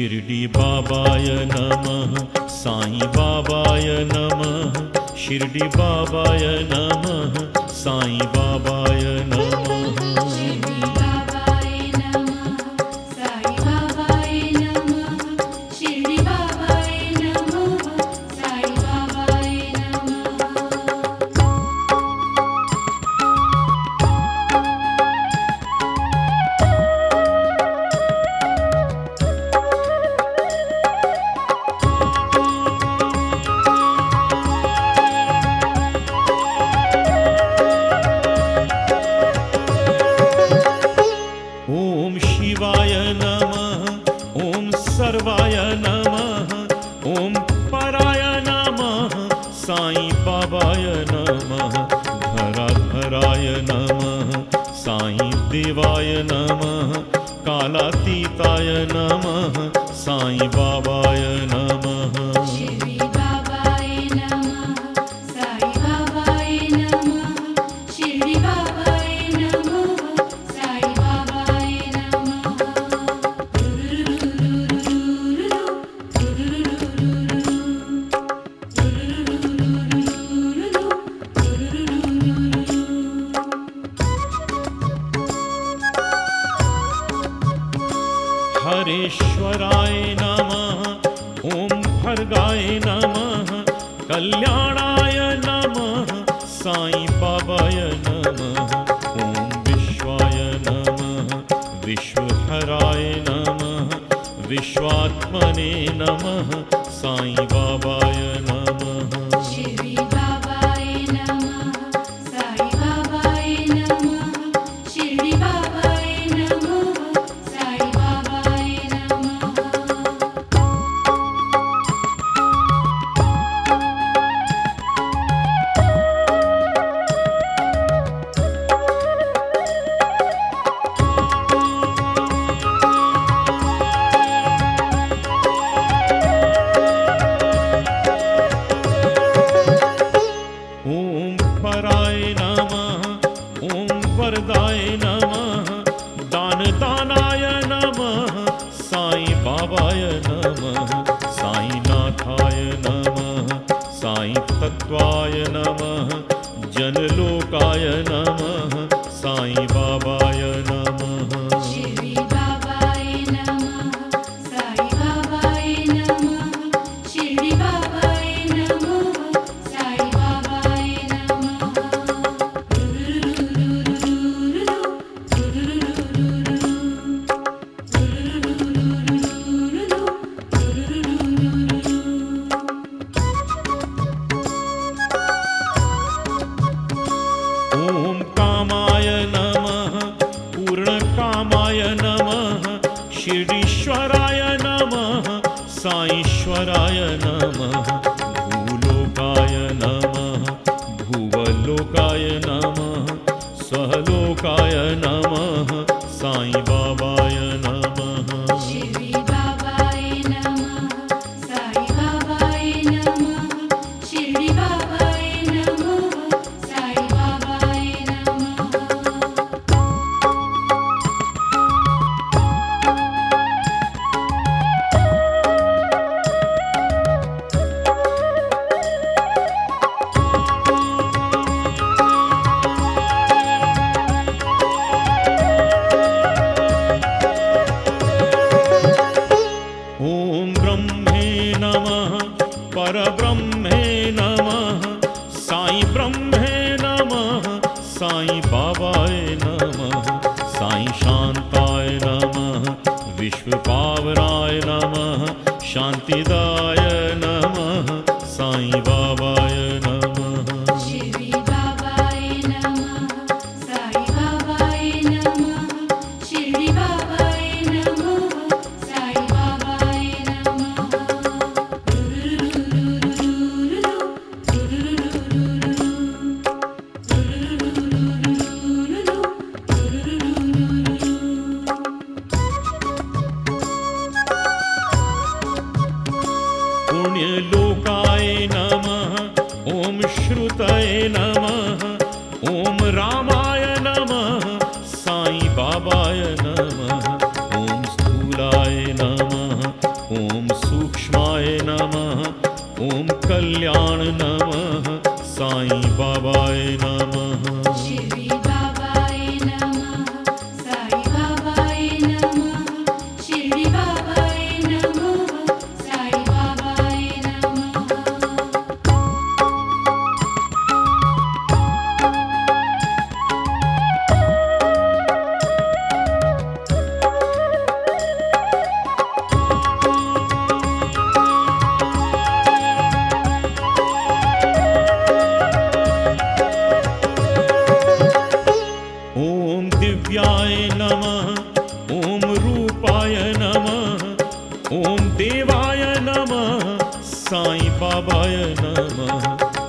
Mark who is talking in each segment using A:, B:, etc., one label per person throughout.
A: शिरडी बाबाय नमः साई बाबाय नमः बाबाम बाबाय नमः साई बाबाय नमः।
B: देवाय नमः साई
A: देवाय नमः कालातीताय नमः साई बाबाय नमः। कल्याणाय नमः। साई बाबाय नमः। ॐ विश्वाय नमः। विश्वहराय नमः। विश्वात्मने नमः। साई
B: बाबा नाय नमः। साई बाबाय नमः।
A: साईनाथाय नमः। साई तत्त्वाय नमः। जनलोकाय नमः। सा विश्वपावनाय नमः शान्तिदाय नमः सांबा रामाय नमः
B: साई बाबाय नमः ॐ स्थूलाय नमः ॐ
A: सूक्ष्माय नमः ॐ कल्याण नमः साई बाबाय नमः। ॐ देवाय नमः। साईं बाबाय नमः।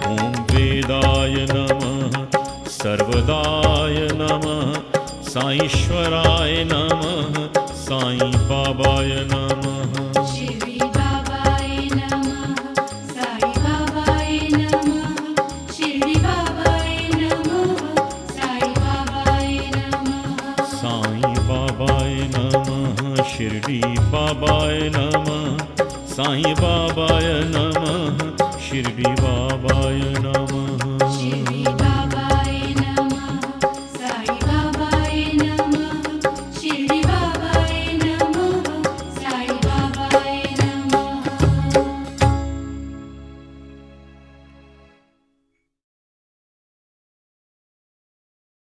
A: ॐ वेदाय नमः। सर्वदाय नमः। साईश्वराय नमः। साईं बाबाय नमः।
B: शिरडी बाबाय नमः। साई बाबाय नमः। शिरडी बाबाय नमः। साई बाबाय नमः।
A: साईं बाबाय नमः। शिरडी बाबाय नमः साईं बाबाय नमः शिरडी बाबाय नमः